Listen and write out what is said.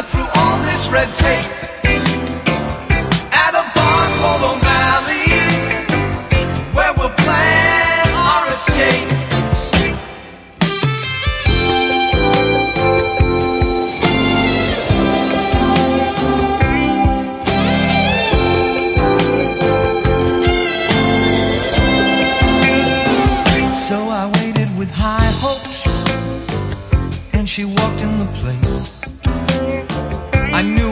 cut through all this red tape. At a bar called O'Malley's, where we'll plan our escape. So I waited with high hopes, and she walked in the place.